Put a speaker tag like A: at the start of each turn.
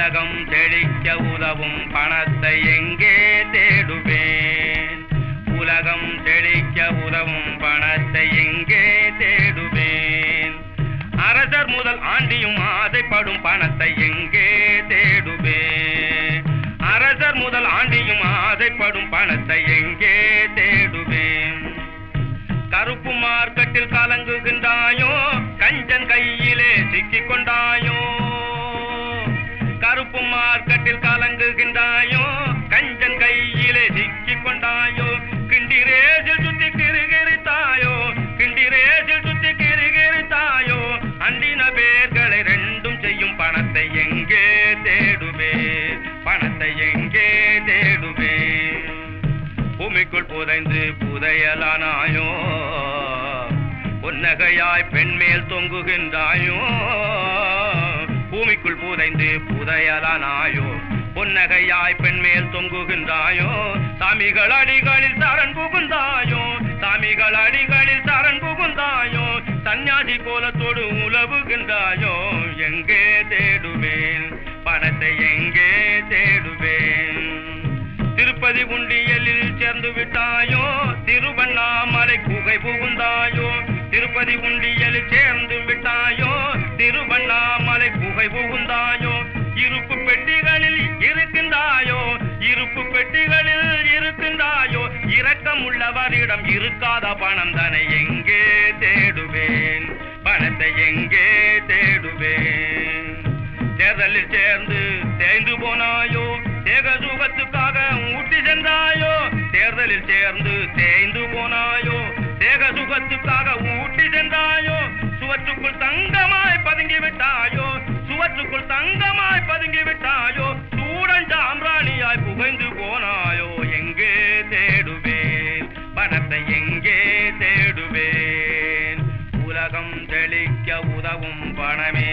A: உலகம் செழிக்க உதவும் பணத்தை எங்கே தேடுவேன்? உலகம் செழிக்க உதவும் பணத்தை எங்கே தேடுவேன்? அரசர் முதல் ஆண்டியும் ஆசைப்படும் பணத்தை எங்கே தேடுவேன்? அரசர் முதல் ஆண்டியும் ஆசைப்படும் பணத்தை எங்கே தேடுவேன்? கருப்பு மார்க்கெட்டில் கலங்குகின்றாயோ கஞ்சன் கையிலே சிக்கிக் கொண்டாயோ புதையலானாயோ புன்னகையாய் பெண்மேல் தொங்குகின்றாயோ பூமிக்குள் புதைந்து புதையலானாயோ புன்னகையாய் பெண்மேல் தொங்குகின்றாயோ சாமிகள் அடிகளில் சரண் புகுந்தாயோ சாமிகள் அடிகளில் சரண் புகுந்தாயோ சந்நியாசி கோலத்தோடு உழவுகின்றாயோ எங்கே தேடுவேன்? பணத்தை எங்கே தேடுவேன்? திருப்பதி உண்டியலில் சேர்ந்து விட்டாயோ திருவண்ணாமலை குகை புகுந்தாயோ? திருப்பதி உண்டியல் சேர்ந்து விட்டாயோ திருவண்ணாமலை குகை புகுந்தாயோ? இருப்பு பெட்டிகளில் இருக்கின்றாயோ? இருப்பு பெட்டிகளில் இருக்கின்றாயோ? இரக்கம் உள்ளவரிடம் இருக்காத பணம் தானே எங்கே தேடுவேன்? கடலில் சேர்ந்து தேய்ந்து போனாயோ தேக சுகத்துக்காக ஊட்டி சென்றாயோ சுவற்றுக்குள் தங்கமாய் பதுங்கி விட்டாயோ சுவற்றுக்குள் தங்கமாய் பதுங்கி விட்டாயோ சூடன் சாம்ராணியாய் புகைந்து போனாயோ எங்கே தேடுவேன்? பணத்தை எங்கே தேடுவேன்? உலகம் தெளிக்க உதவும் பணமே